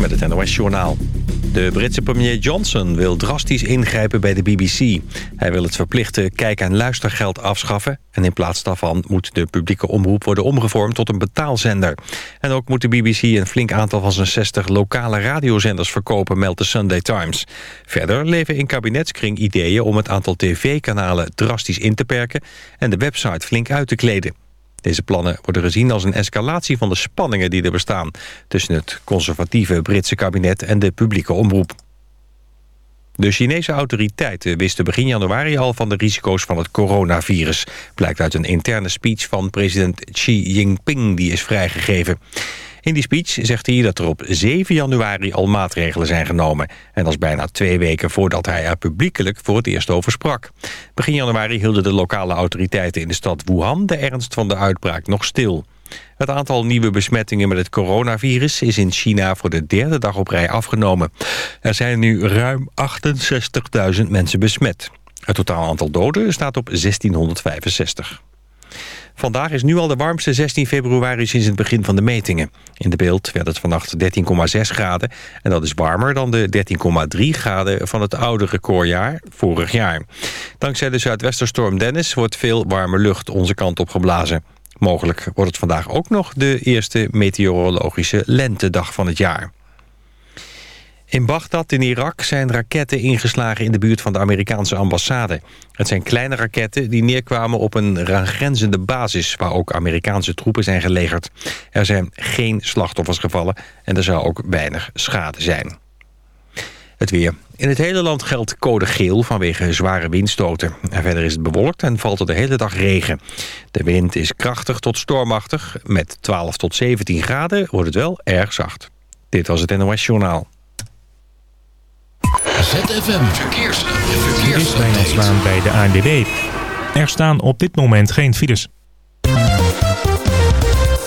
met het NOS Journaal. De Britse premier Johnson wil drastisch ingrijpen bij de BBC. Hij wil het verplichte kijk- en luistergeld afschaffen... en in plaats daarvan moet de publieke omroep worden omgevormd tot een betaalzender. En ook moet de BBC een flink aantal van zijn 60 lokale radiozenders verkopen... meldt de Sunday Times. Verder leven in kabinetskring ideeën om het aantal tv-kanalen drastisch in te perken... en de website flink uit te kleden. Deze plannen worden gezien als een escalatie van de spanningen die er bestaan... tussen het conservatieve Britse kabinet en de publieke omroep. De Chinese autoriteiten wisten begin januari al van de risico's van het coronavirus. Blijkt uit een interne speech van president Xi Jinping die is vrijgegeven. In die speech zegt hij dat er op 7 januari al maatregelen zijn genomen. En dat is bijna twee weken voordat hij er publiekelijk voor het eerst over sprak. Begin januari hielden de lokale autoriteiten in de stad Wuhan... de ernst van de uitbraak nog stil. Het aantal nieuwe besmettingen met het coronavirus is in China voor de derde dag op rij afgenomen. Er zijn nu ruim 68.000 mensen besmet. Het totaal aantal doden staat op 1665. Vandaag is nu al de warmste 16 februari sinds het begin van de metingen. In de beeld werd het vannacht 13,6 graden en dat is warmer dan de 13,3 graden van het oude recordjaar vorig jaar. Dankzij de zuidwesterstorm Dennis wordt veel warme lucht onze kant op geblazen. Mogelijk wordt het vandaag ook nog de eerste meteorologische lentedag van het jaar. In Bagdad in Irak zijn raketten ingeslagen in de buurt van de Amerikaanse ambassade. Het zijn kleine raketten die neerkwamen op een grenzende basis... waar ook Amerikaanse troepen zijn gelegerd. Er zijn geen slachtoffers gevallen en er zou ook weinig schade zijn. Het weer. In het hele land geldt code geel vanwege zware windstoten. En verder is het bewolkt en valt er de hele dag regen. De wind is krachtig tot stormachtig. Met 12 tot 17 graden wordt het wel erg zacht. Dit was het NOS Journaal. ZFM Verkeers. Verkeers. Dit is bij de ANWB. Er staan op dit moment geen files.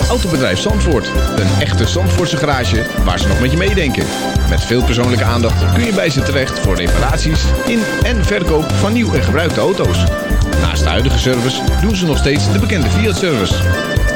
Autobedrijf Zandvoort. Een echte Zandvoortse garage waar ze nog met je meedenken. Met veel persoonlijke aandacht kun je bij ze terecht voor reparaties in en verkoop van nieuw en gebruikte auto's. Naast de huidige service doen ze nog steeds de bekende Fiat-service.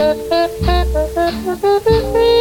Thank you.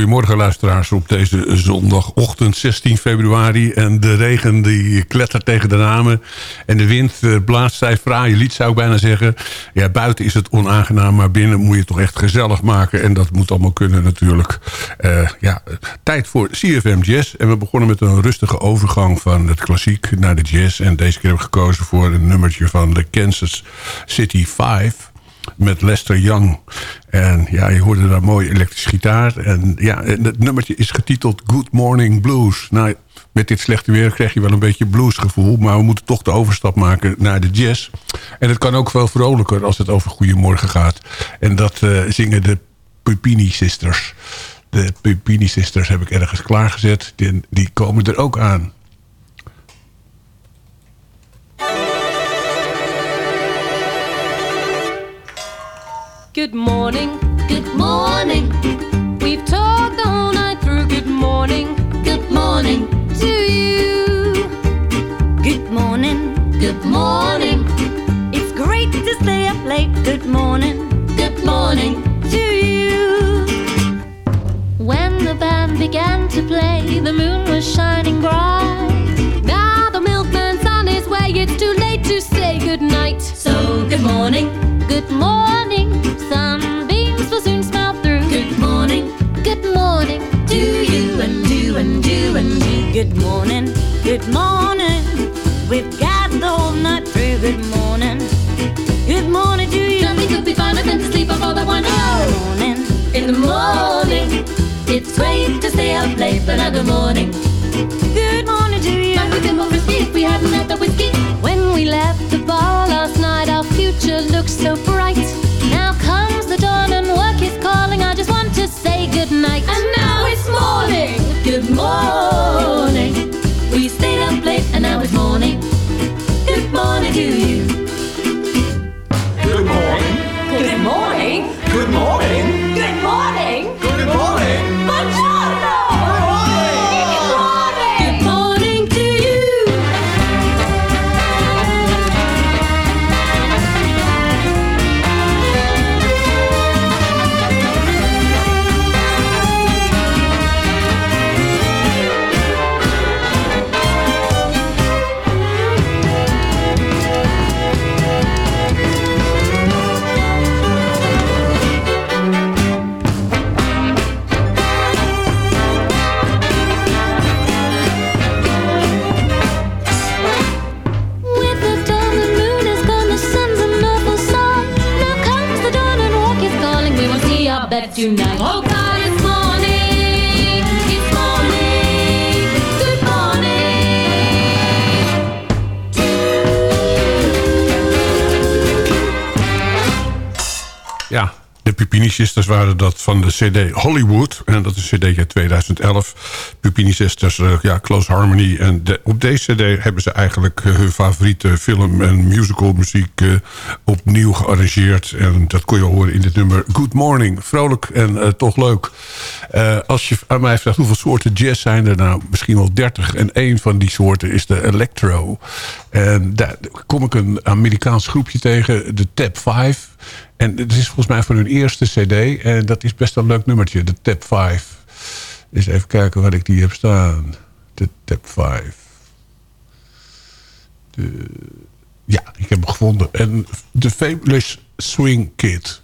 Een hele goede morgen luisteraars op deze zondagochtend 16 februari. En de regen die klettert tegen de ramen. En de wind eh, blaast zij fraaie lied zou ik bijna zeggen. Ja, buiten is het onaangenaam, maar binnen moet je het toch echt gezellig maken. En dat moet allemaal kunnen natuurlijk. Uh, ja, tijd voor CFM Jazz. En we begonnen met een rustige overgang van het klassiek naar de jazz. En deze keer hebben we gekozen voor een nummertje van de Kansas City 5 met Lester Young. En ja, je hoorde daar mooi elektrische gitaar. En ja, het nummertje is getiteld Good Morning Blues. Nou, met dit slechte weer krijg je wel een beetje bluesgevoel. Maar we moeten toch de overstap maken naar de jazz. En het kan ook wel vrolijker als het over Goedemorgen gaat. En dat uh, zingen de Pupini Sisters. De Pupini Sisters heb ik ergens klaargezet. Die, die komen er ook aan. Good morning, good morning. We've talked all night through. Good morning, good morning to you. Good morning, good morning. It's great to stay up late. Good morning, good morning to you. When the band began to play, the moon was shining bright. Now the milkman's on his way. It's too late to say good night. So good morning, good morning. Sunbeams will soon smile through. Good morning, good morning to you and you and you and you. Good morning, good morning. We've got the whole night through. Good morning, good morning to you. Nothing could be finer than to sleep off all that one Good oh. morning, in the morning. It's great to stay up late, but now good morning. Good morning to you. Might we been more risky if we hadn't had the whiskey. When we left the bar last night, our future looked so bright. Good night. De Pupini Sisters waren dat van de cd Hollywood. En dat is een cd uit 2011. Pupini Sisters, eh, ja, Close Harmony. En op deze cd hebben ze eigenlijk eh, hun favoriete film- en musicalmuziek uh, opnieuw gearrangeerd. En dat kon je horen in dit nummer Good Morning. Vrolijk en eh, toch leuk. Eh, als je aan mij vraagt hoeveel soorten jazz zijn er nou, misschien wel 30. En één van die soorten is de electro. En daar kom ik een Amerikaans groepje tegen, de Tap 5. En het is volgens mij van hun eerste cd. En dat is best een leuk nummertje, de Tap 5. Dus even kijken waar ik die heb staan. De Tap 5. De, ja, ik heb hem gevonden. En The Fabulous Swing Kid.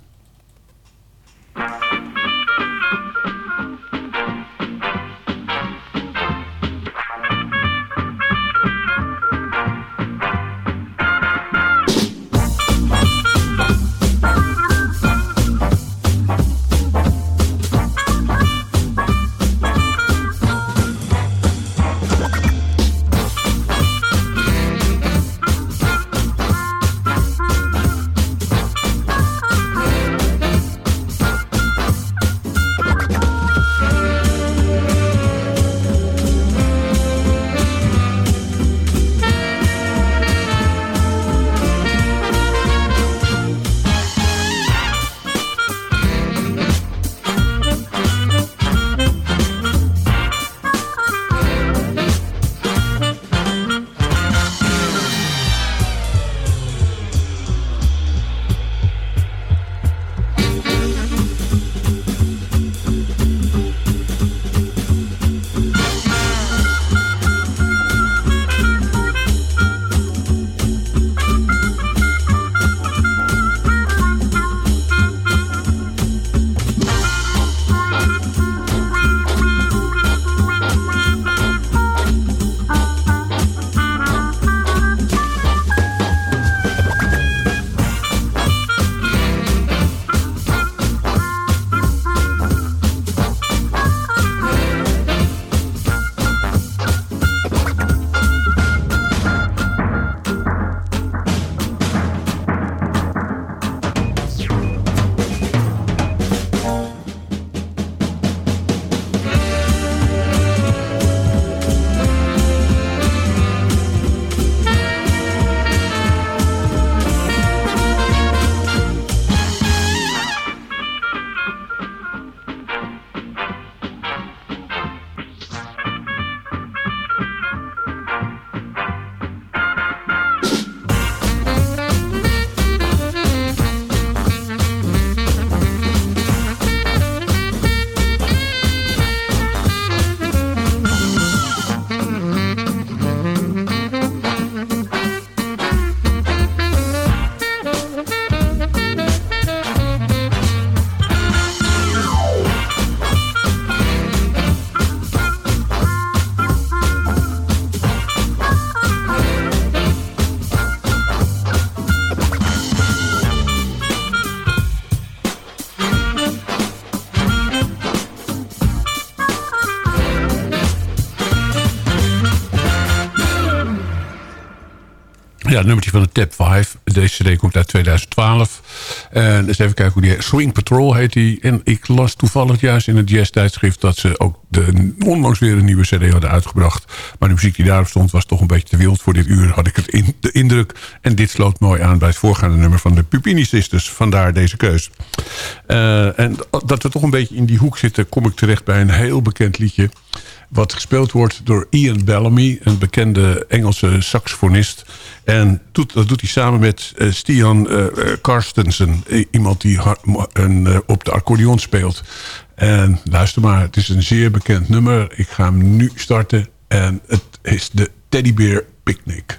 Ja, nummertje van de Tap 5. Deze cd komt uit 2012. En eens even kijken hoe die... Swing Patrol heet die. En ik las toevallig juist in het jazz-tijdschrift... dat ze ook de, onlangs weer een nieuwe cd hadden uitgebracht. Maar de muziek die daarop stond was toch een beetje te wild. Voor dit uur had ik het in, de indruk. En dit sloot mooi aan bij het voorgaande nummer van de Pupini Sisters. Vandaar deze keus. Eh, en dat we toch een beetje in die hoek zitten... kom ik terecht bij een heel bekend liedje wat gespeeld wordt door Ian Bellamy, een bekende Engelse saxofonist. En dat doet hij samen met uh, Stian uh, iemand die een, op de accordeon speelt. En luister maar, het is een zeer bekend nummer. Ik ga hem nu starten en het is de Teddy Bear Picnic.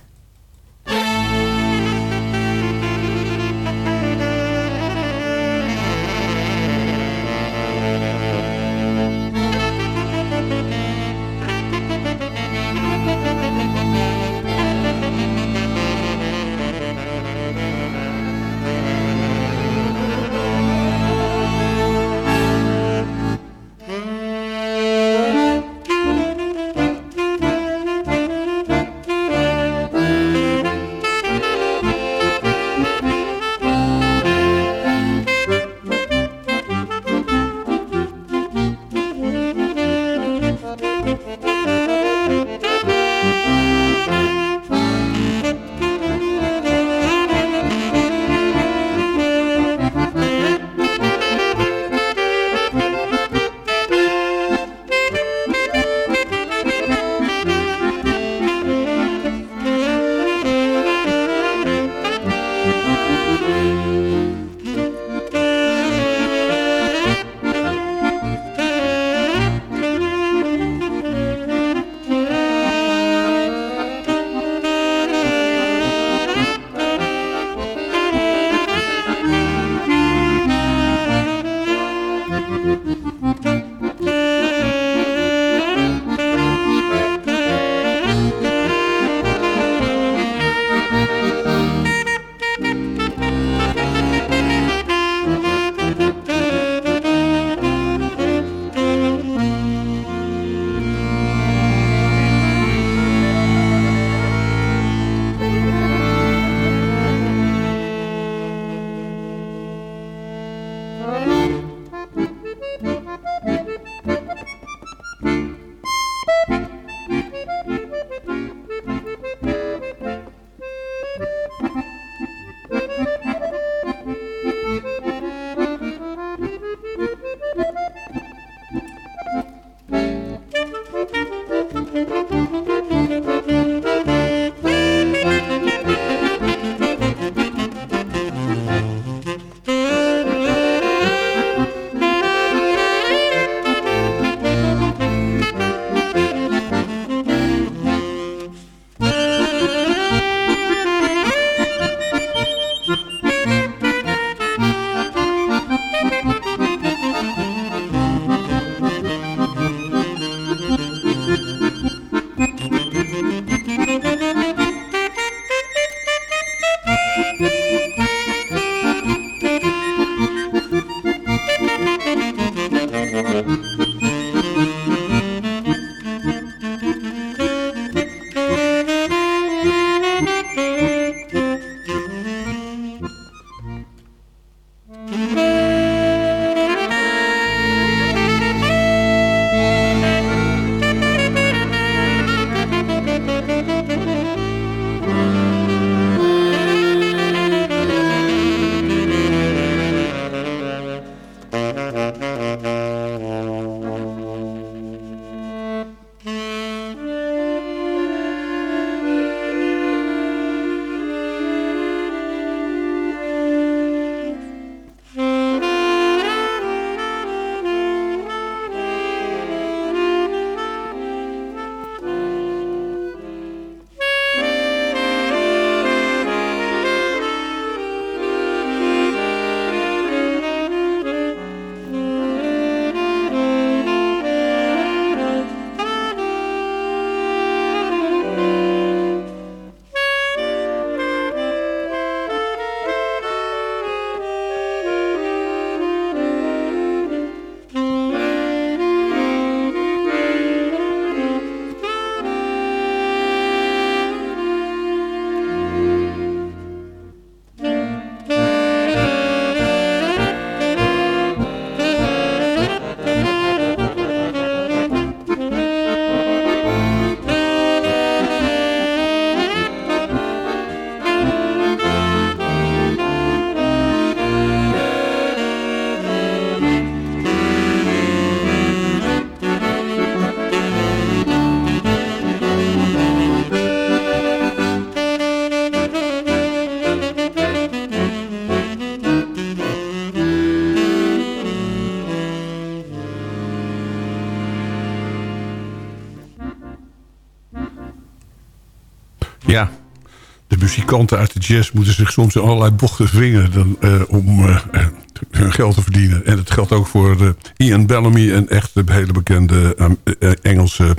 Muzikanten uit de jazz moeten zich soms in allerlei bochten wringen... Dan, eh, om eh, hun geld te verdienen. En dat geldt ook voor eh, Ian Bellamy... een echt hele bekende eh, Engelse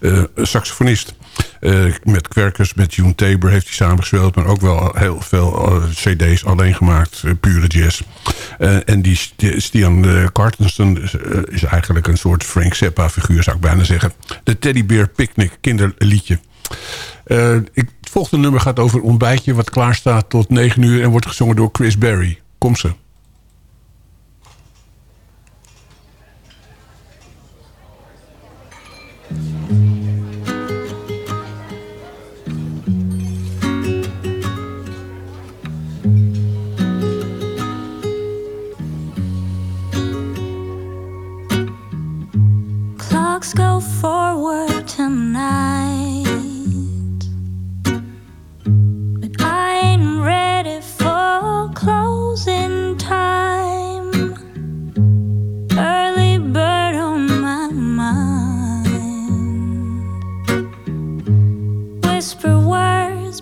eh, saxofonist. Eh, met Quercus, met June Tabor heeft hij samengespeeld... maar ook wel heel veel eh, cd's alleen gemaakt, eh, pure jazz. Eh, en die St- Stian Cartenston is, eh, eigenlijk een soort Frank Zappa-figuur... zou ik bijna zeggen. De Teddy Bear Picnic, kinderliedje. Eh, het volgende nummer gaat over een ontbijtje... wat klaar staat tot 9 uur en wordt gezongen door Chris Berry. Kom ze. Clocks go forward tonight.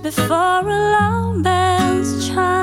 Before alarm bells chime.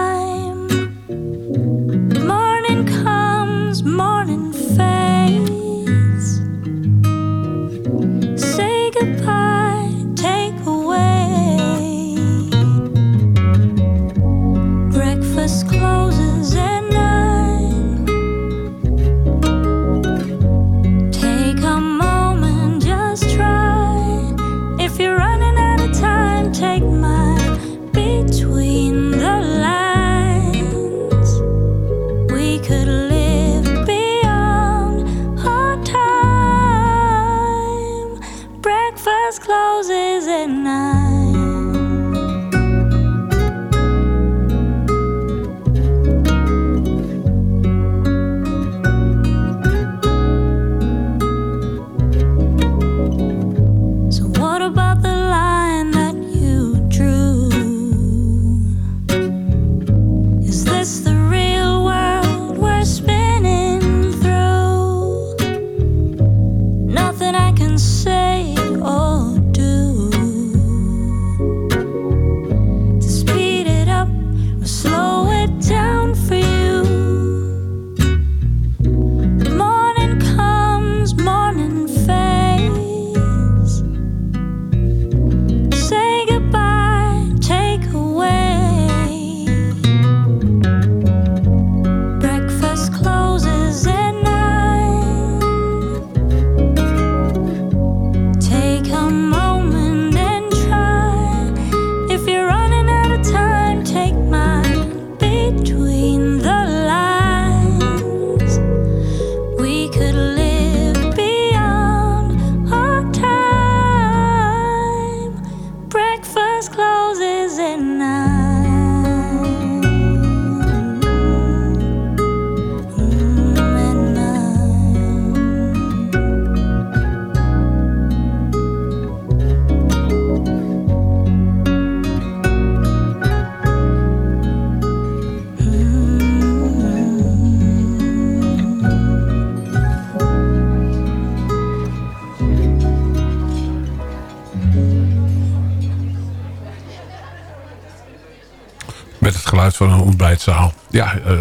Van een ontbijtzaal. Ja, eh,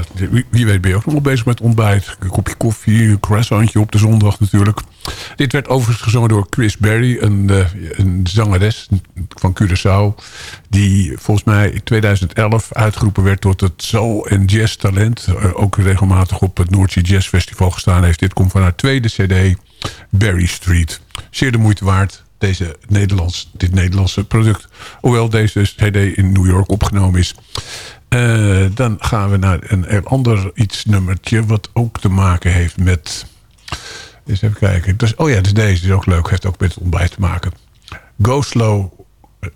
wie, weet ben je ook nog wel bezig met ontbijt. Een kopje koffie, een croissantje op de zondag natuurlijk. Dit werd overigens gezongen door Chris Berry, een, eh, een zangeres van Curaçao. Die volgens mij in 2011 uitgeroepen werd tot het soul- en jazz talent. Eh, ook regelmatig op het Noordzee Jazz Festival gestaan heeft. Dit komt van haar tweede cd, Berry Street. Zeer de moeite waard deze Nederlands, dit Nederlandse product. Hoewel deze CD in New York opgenomen is. Eh, dan gaan we naar een, een ander iets nummertje... wat ook te maken heeft met... Eens even kijken. Dus, oh ja, dus deze is ook leuk. Heeft ook met het ontbijt te maken. Go slow. eh,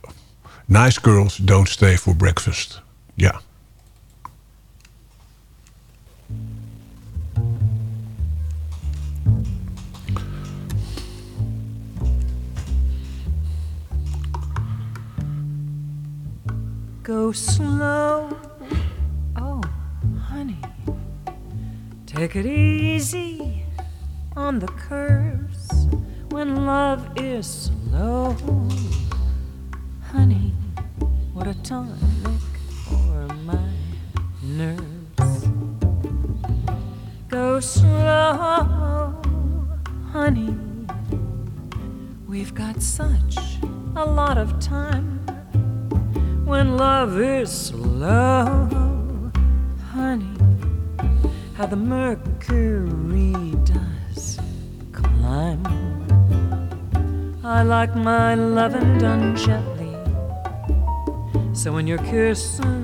Nice girls don't stay for breakfast. Ja. Go slow. Oh, honey. Take it easy on the curves when love is slow. Honey, What a tonic for my nerves. Go slow, honey. We've got such a lot of time when love is slow, honey. How the mercury does climb. I like my loving done gently. So when your kissing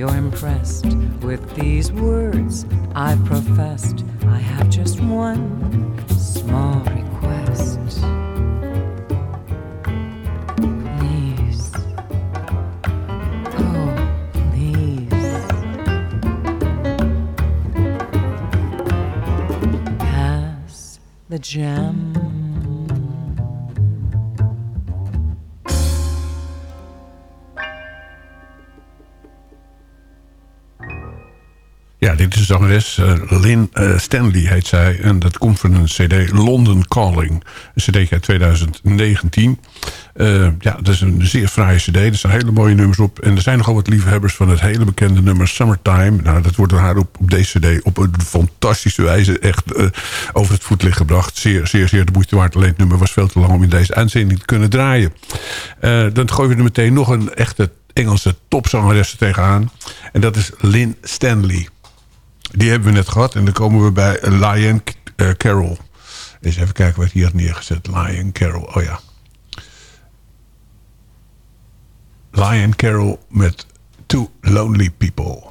you're impressed with these words I've professed, I have just one small request. Please, oh, please, pass the jam. Dit is zangeres eh, Lynn eh, Stanley heet zij. En dat komt van een cd London Calling. Een cd uit 2019. Eh, ja, dat is een zeer fraaie cd. Er staan hele mooie nummers op. En er zijn nogal wat liefhebbers van het hele bekende nummer Summertime. Nou, dat wordt door haar op, op deze cd op een fantastische wijze echt over het voetlicht gebracht. Zeer, zeer, zeer de moeite waard. Alleen het nummer was veel te lang om in deze aanzending te kunnen draaien. Dan gooien we er meteen nog een echte Engelse topzangeres tegenaan. En dat is Lynn Stanley. Die hebben we net gehad. En dan komen we bij Lion eh, Carroll. Eens even kijken wat hier had neergezet. Lion Carroll. Oh ja. Lion Carroll met Two Lonely People.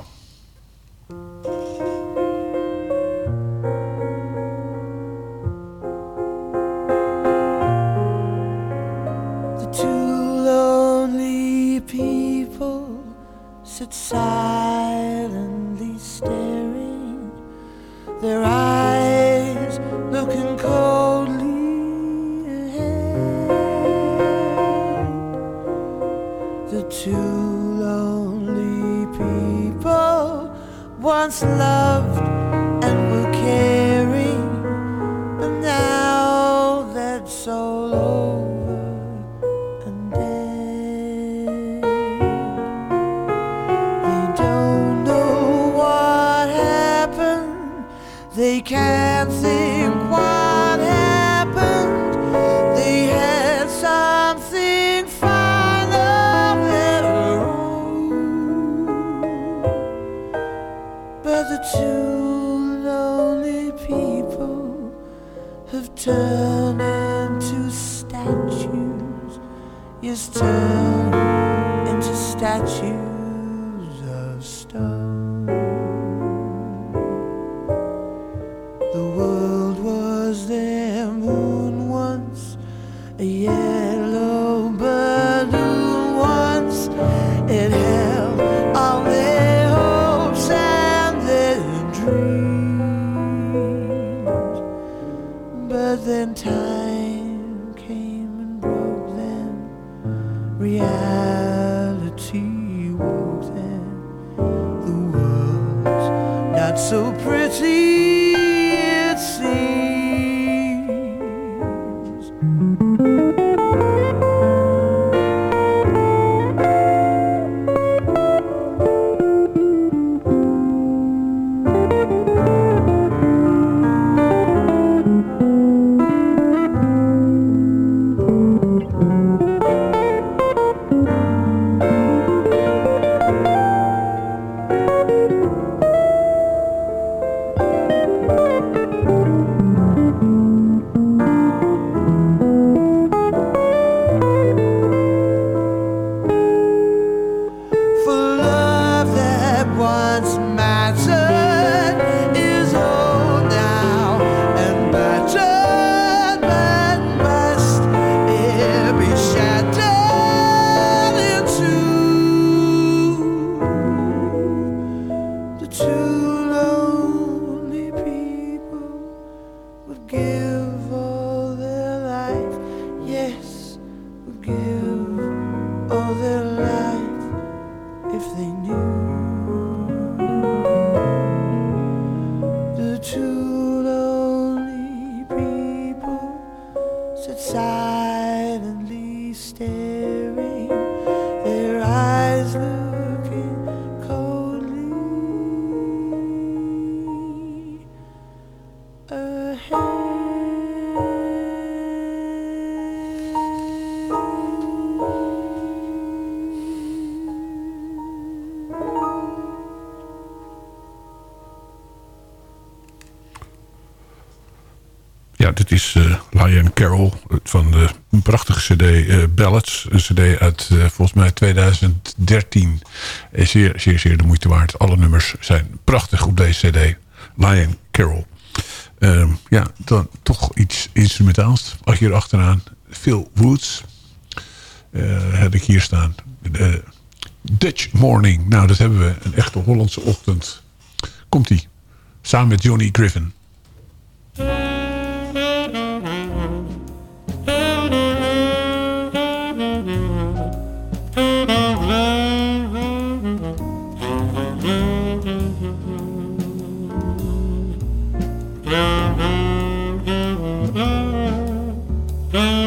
The two lonely people sit silently once loved and were caring, but now that's all over was Ja, dit is eh Lion Carroll van de prachtige cd eh, Ballads. Een cd uit eh, volgens mij 2013. Eh, zeer, zeer, zeer de moeite waard. Alle nummers zijn prachtig op deze cd. Lion Carroll. Ehm, ja, dan toch iets instrumentaals. Als je er achteraan. Phil Woods. heb ik hier staan. Dutch Morning. Nou, dat hebben we. Een echte Hollandse ochtend. Komt-ie. Samen met Johnny Griffin. Mm.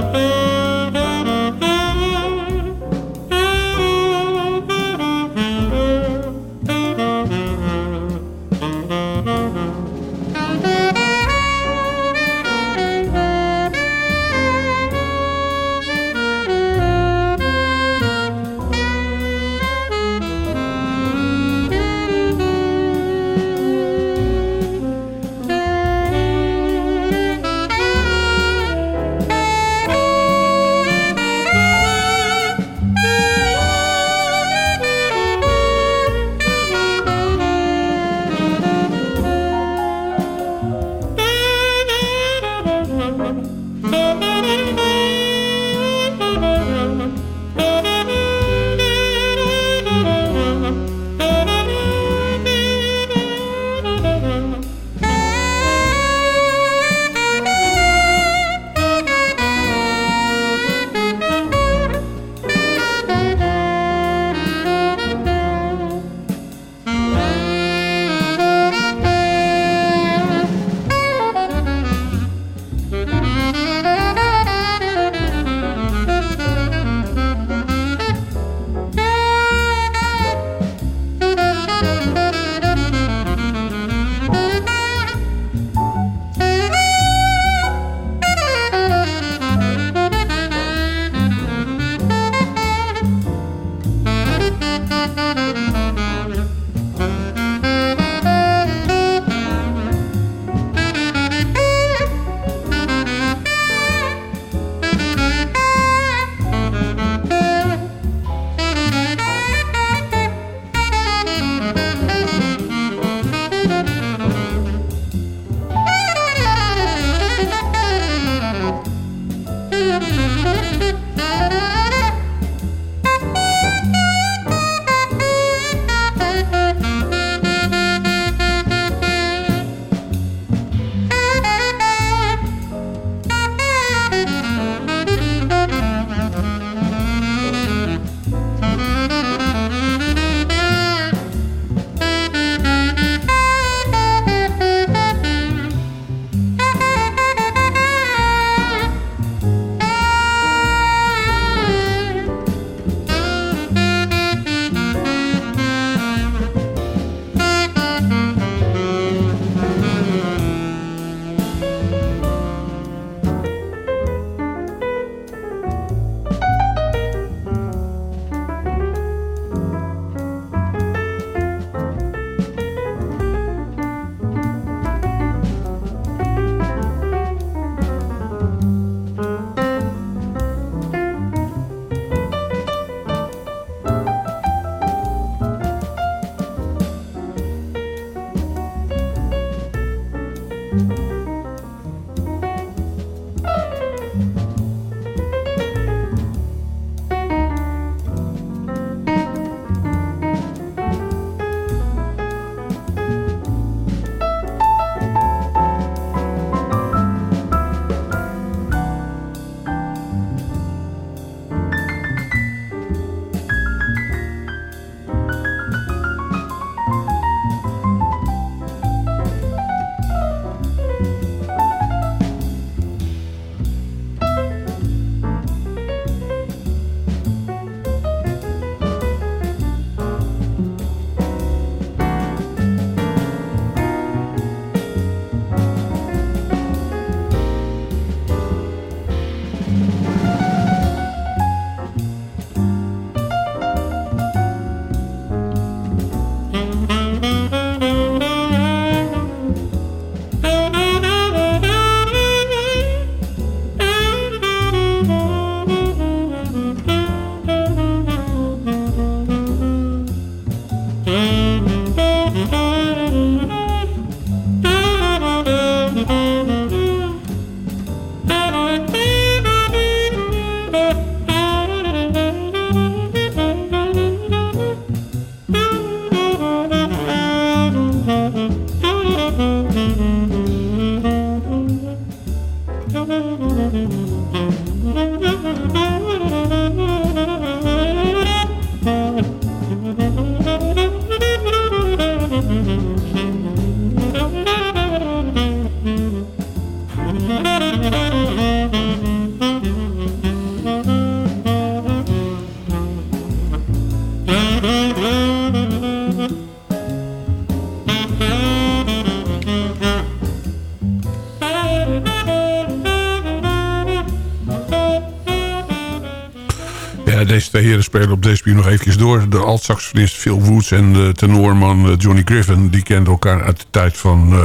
Spelen op deze nog eventjes door. De alt-saxofonist Phil Woods en de tenorman eh, Johnny Griffin... die kenden elkaar uit de tijd van... Uh,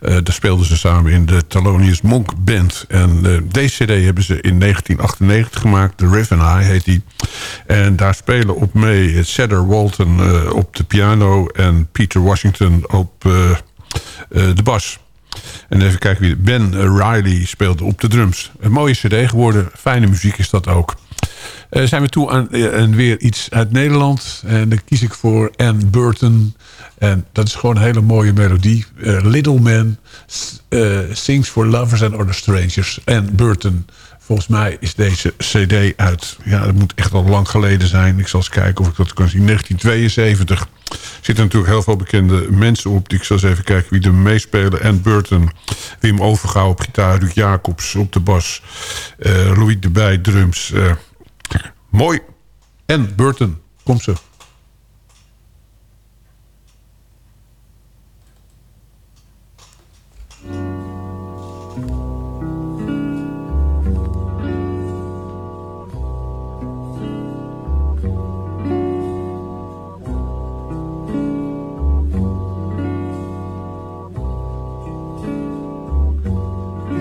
daar speelden ze samen in de Thelonious Monk Band. En deze cd hebben ze in 1998 gemaakt. The Riff and I heet die. En daar spelen op mee Cedar Walton op de piano... en Peter Washington op de bas. En even kijken wie... Ben Riley speelde op de drums. Een mooie cd geworden. Fijne muziek is dat ook. Uh, zijn we toe aan uh, en weer iets uit Nederland. En dan kies ik voor Anne Burton. En dat is gewoon een hele mooie melodie. Uh, Little Man Sings for Lovers and Other Strangers. Anne Burton. Volgens mij is deze cd uit... Ja, dat moet echt al lang geleden zijn. Ik zal eens kijken of ik dat kan zien. 1972. Er zitten natuurlijk heel veel bekende mensen op. Ik zal eens even kijken wie er meespelen. Anne Burton, Wim Overgouw op gitaar. Ruud Jacobs op de bas. Louis de Bij drums... Mooi. En Burton, kom ze.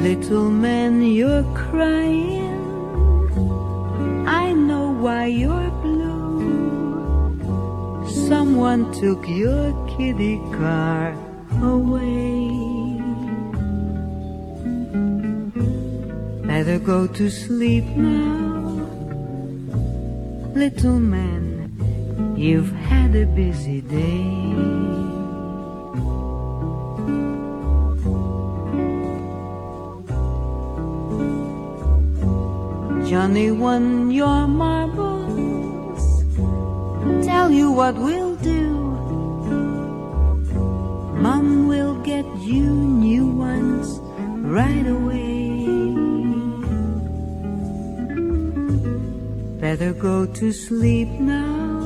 Little man, you're crying. Why you're blue. Someone took your kitty car away. Better go to sleep now, little man. You've had a busy day. Johnny won your marbles. Tell you what we'll do. Mom will get you new ones right away. Better go to sleep now,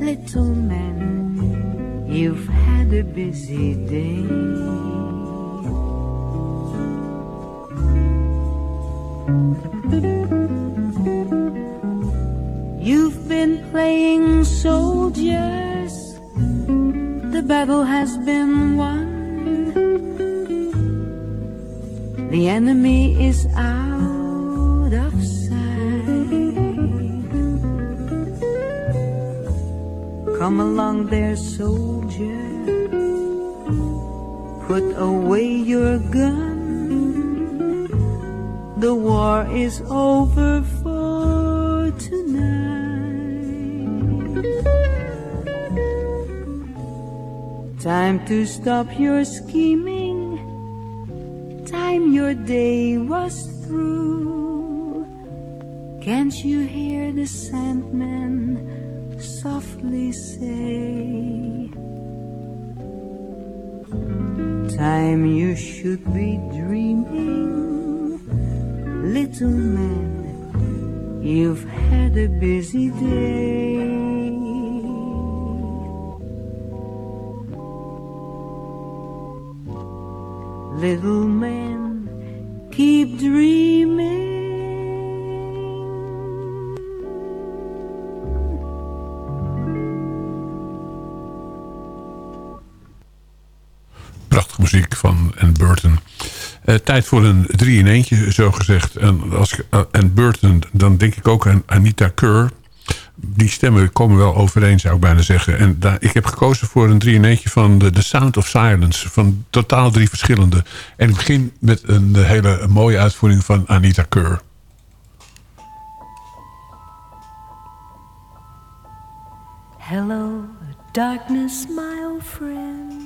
little man. You've had a busy day. You've been playing soldiers, the battle has been won. The enemy is out of sight. Come along there, soldier, put away your gun. The war is over for tonight. Time to stop your scheming. Time your day was through. Can't you hear the Sandman softly say? Time you should be dreaming van Anne Burton. Uh, tijd voor een drie in eentje, zo gezegd. En, als, en Burton, dan denk ik ook aan Anita Keur. Die stemmen komen wel overeen, zou ik bijna zeggen. En daar, ik heb gekozen voor een drie in eentje van The, The Sound of Silence. Van totaal drie verschillende. En ik begin met een hele mooie uitvoering van Anita Keur. Hello, darkness, my old friend.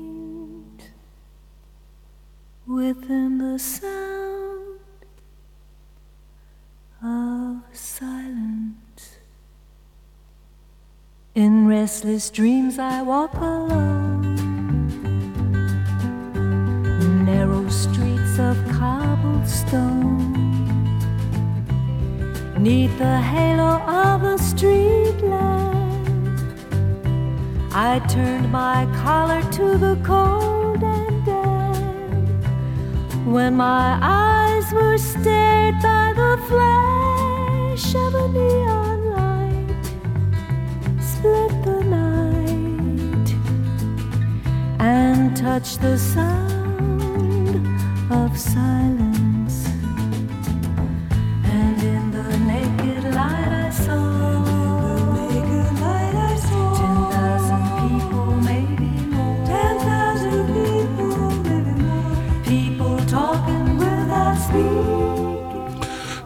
within the sound of silence. In restless dreams, I walk alone, narrow streets of cobblestone. Neath the halo of a street lamp, I turned my collar to the cold. When my eyes were stared by the flash of a neon light, split the night and touched the sound of silence.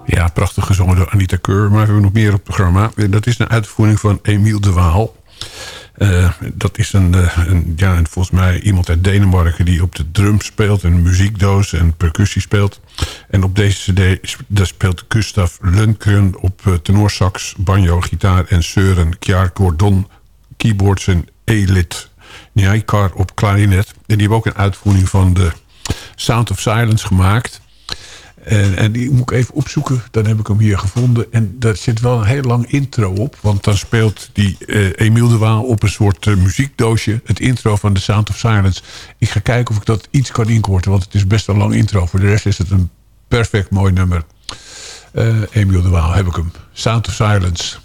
Ja, prachtig gezongen door Anita Keur. Maar we hebben nog meer op het programma. Dat is een uitvoering van Emiel de Waal. Eh, dat is een, eh, ja, volgens mij iemand uit Denemarken... die op de drum speelt en muziekdoos en percussie speelt. En op deze cd daar speelt Gustav Lundgren op eh, tenorsax, banjo, gitaar... en Søren Kjaar keyboards en Elit Nijkar op klarinet. En die hebben ook een uitvoering van de Sound of Silence gemaakt... En, en die moet ik even opzoeken. Dan heb ik hem hier gevonden. En daar zit wel een heel lang intro op. Want dan speelt die eh Emiel de Waal op een soort eh, muziekdoosje. Het intro van The Sound of Silence. Ik ga kijken of ik dat iets kan inkorten. Want het is best een lang intro. Voor de rest is het een perfect mooi nummer. Eh Emiel de Waal heb ik hem. Sound of Silence.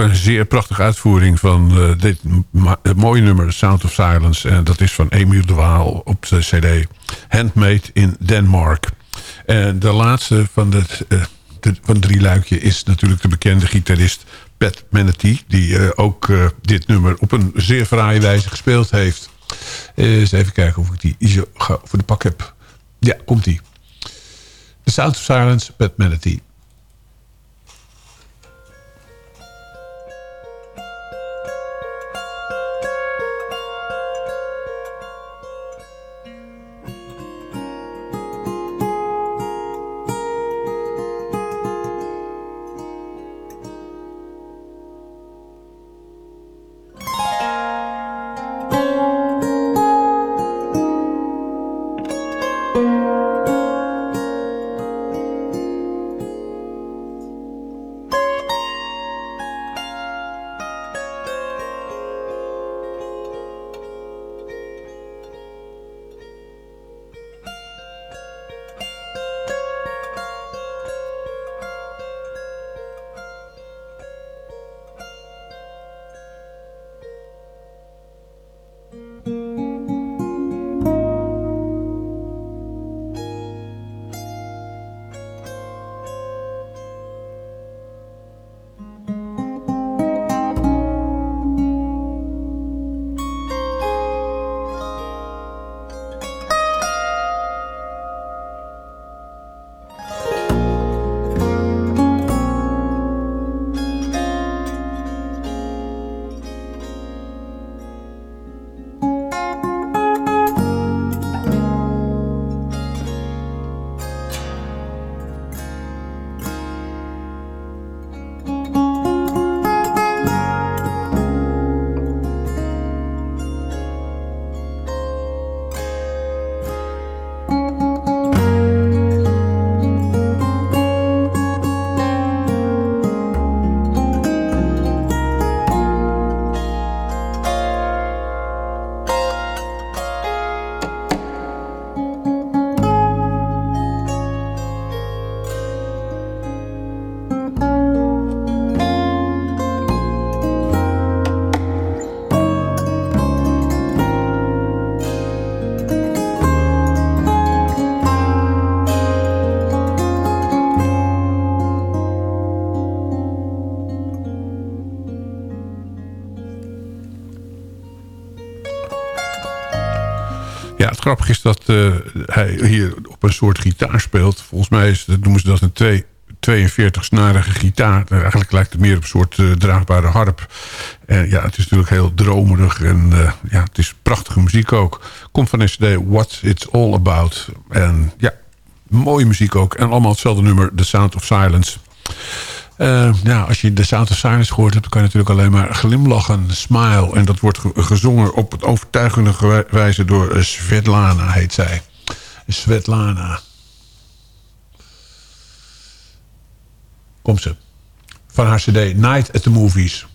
Een zeer prachtige uitvoering van eh, dit mooie nummer, Sound of Silence. En dat is van Emiel de Waal op de cd Handmade in Denmark. En de laatste van, het, eh, de, van drie luikje is natuurlijk de bekende gitarist Pat Manatee. Die eh, ook dit nummer op een zeer fraaie wijze gespeeld heeft. Eens even kijken of ik die voor de pak heb. Ja, komt die. The Sound of Silence, Pat Manatee. Grappige is dat eh, hij hier op een soort gitaar speelt. Volgens mij is, noemen ze dat een twee, 42-snarige gitaar. Eigenlijk lijkt het meer op een soort eh, draagbare harp. En ja, het is natuurlijk heel dromerig. En eh, ja, het is prachtige muziek ook. Komt van SD What It's All About. En ja, mooie muziek ook. En allemaal hetzelfde nummer, The Sound of Silence. Ja, als je de Sound of Silence gehoord hebt... dan kan je natuurlijk alleen maar glimlachen, smile. En dat wordt ge- gezongen op het overtuigende wijze door eh, Svetlana, heet zij. Svetlana. Komt ze. Van haar cd Night at the Movies.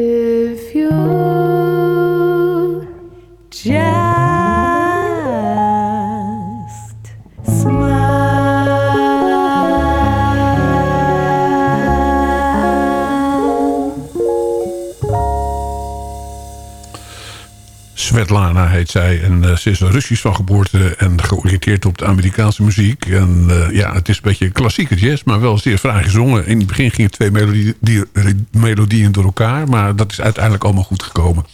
If you just Svetlana heet zij. En eh, ze is een Russisch van geboorte en georiënteerd op de Amerikaanse muziek. En eh, ja, het is een beetje klassieke jazz, maar wel zeer fraai gezongen. In het begin gingen twee melodie, die, melodieën door elkaar, maar dat is uiteindelijk allemaal goed gekomen.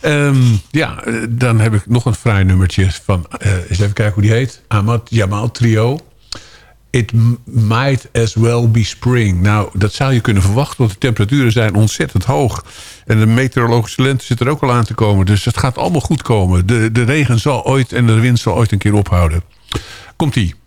Ehm, ja, eh, dan heb ik nog een fraai nummertje van, eens even kijken hoe die heet. Ahmad Jamal Trio. It might as well be spring. Nou, dat zou je kunnen verwachten, want de temperaturen zijn ontzettend hoog. En de meteorologische lente zit er ook al aan te komen. Dus het gaat allemaal goed komen. De, de regen zal ooit en de wind zal ooit een keer ophouden. Komt-ie.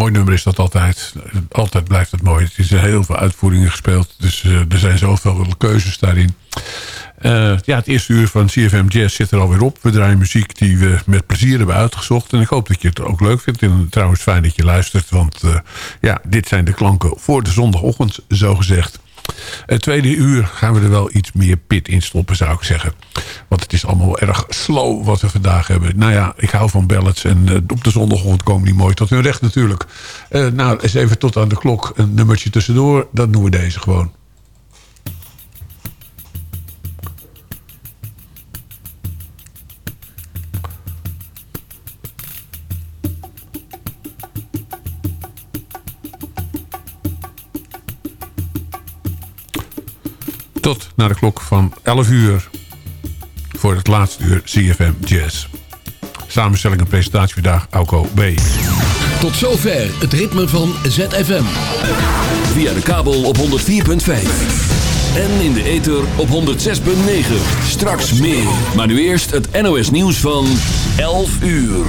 Mooi nummer is dat altijd. Altijd blijft het mooi. Het is heel veel uitvoeringen gespeeld. Dus eh, er zijn zoveel keuzes daarin. Eh, ja, het eerste uur van CFM Jazz zit er alweer op. We draaien muziek die we met plezier hebben uitgezocht. En ik hoop dat je het ook leuk vindt. En trouwens fijn dat je luistert. Want eh, ja, dit zijn de klanken voor de zondagochtend, zo gezegd. Het tweede uur gaan we er wel iets meer pit in stoppen, zou ik zeggen. Want het is allemaal erg slow wat we vandaag hebben. Nou ja, ik hou van ballads. En eh, op de zondagochtend komen die mooi tot hun recht natuurlijk. Eh, nou, eens even tot aan de klok. Een nummertje tussendoor. Dan doen we deze gewoon. Tot naar de klok van 11 uur. Voor het laatste uur CFM Jazz. Samenstelling en presentatie vandaag Auko B. Tot zover het ritme van ZFM. Via de kabel op 104.5. En in de ether op 106.9. Straks meer. Maar nu eerst het NOS nieuws van 11 uur.